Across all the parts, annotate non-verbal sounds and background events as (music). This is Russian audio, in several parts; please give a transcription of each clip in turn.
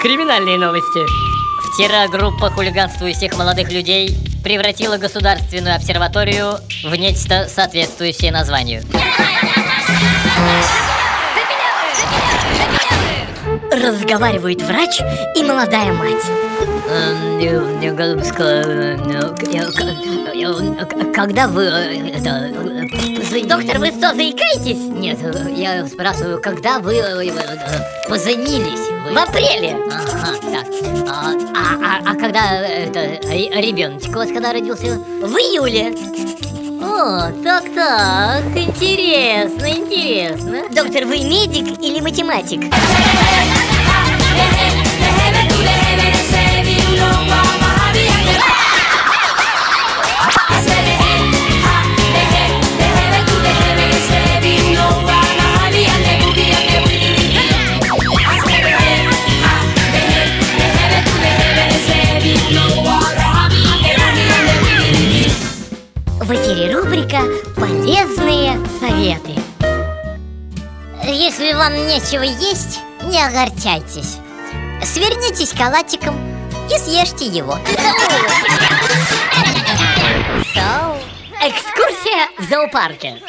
Криминальные новости. Вчера группа хулиганствующих молодых людей превратила государственную обсерваторию в нечто соответствующее названию. Разговаривают врач и молодая мать. Эм, э, э, э, э, э, э, когда вы э, это, позвони- Доктор, вы что, заикаетесь? Нет, я спрашиваю, когда вы э, э, поженились? Вы- В апреле. Ага, так. А, а- а- а когда э, это ребеночек у вас когда родился? В июле. О, так-так, интересно, интересно. Доктор, вы медик или математик? (laughs) В эфире рубрика «Полезные советы». Если вам нечего есть, не огорчайтесь. Свернитесь калачиком и съешьте его. Соу. Экскурсия в зоопарке.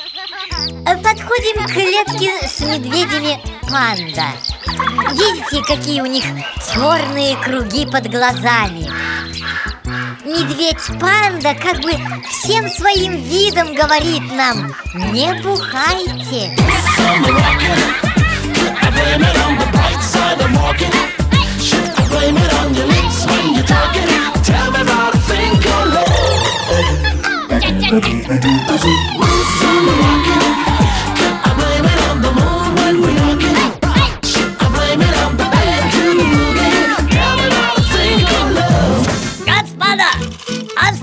Подходим к клетке с медведями панда. Видите, какие у них черные круги под глазами? Медведь-панда как бы всем своим видом говорит нам Не бухайте Blame it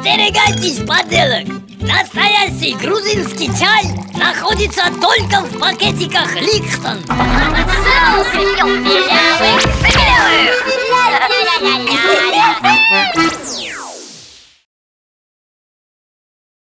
остерегайтесь подделок. Настоящий грузинский чай находится только в пакетиках Ликтон. Соусы